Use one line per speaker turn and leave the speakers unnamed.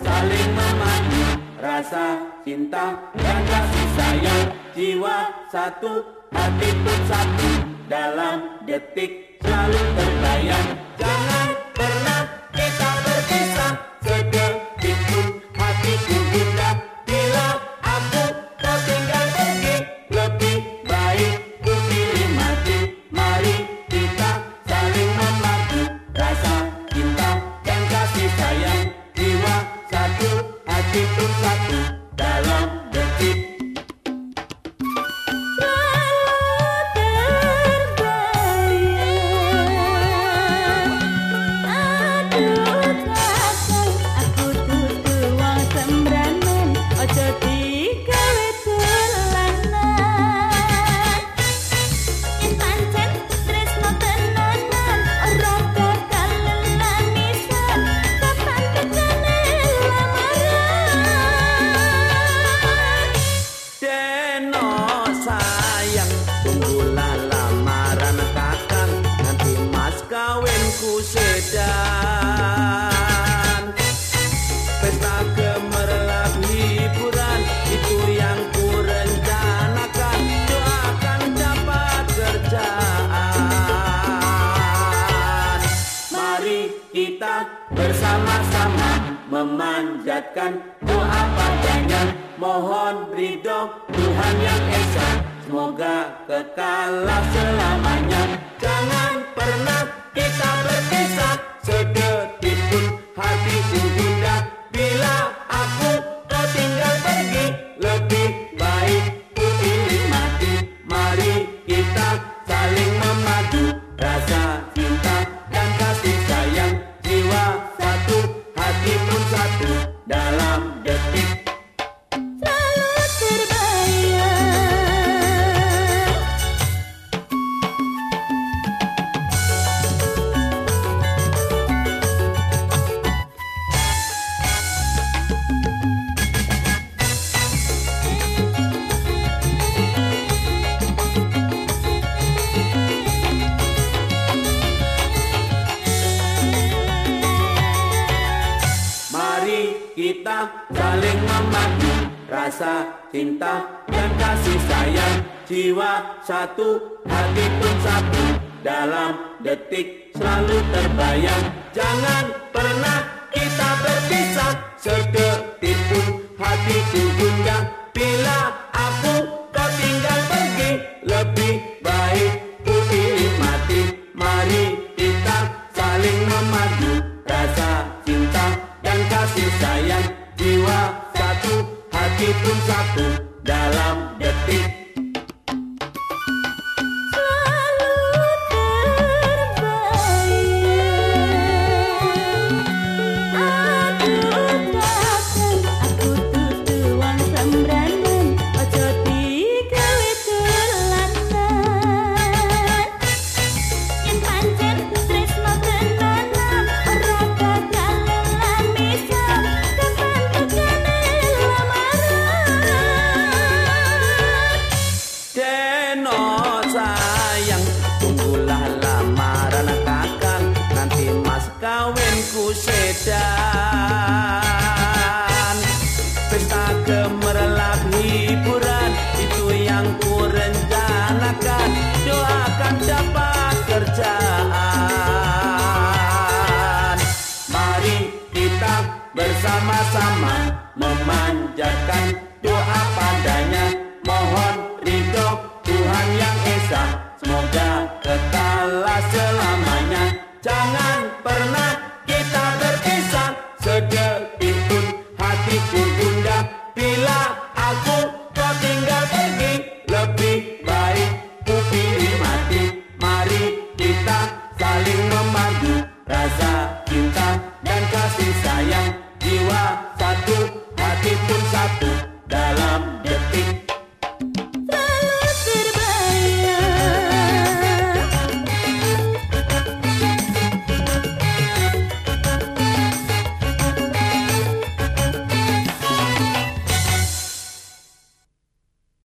saling memadu rasa cinta dan kasih sayang. Jiwa satu hati pun satu. Dalam detik selalu terbayang jangan pernah kita berpisah bersama-sama Memanjatkan doa padanya. Mohon ridho Tuhan yang Esa Semoga kekalah selamanya. Jangan pernah kita berpisah Sedetik saling memadu Rasa cinta dan kasih sayang. Jiwa satu, hati pun satu. Dalam detik selalu terbayang. Jangan pernah kita berpisah. Sedetik pun hatiku pun satu Dalam detik Memanjatkan doa padanya. Mohon ridho Tuhan yang Esa Semoga kekalah selamanya. Jangan pernah up.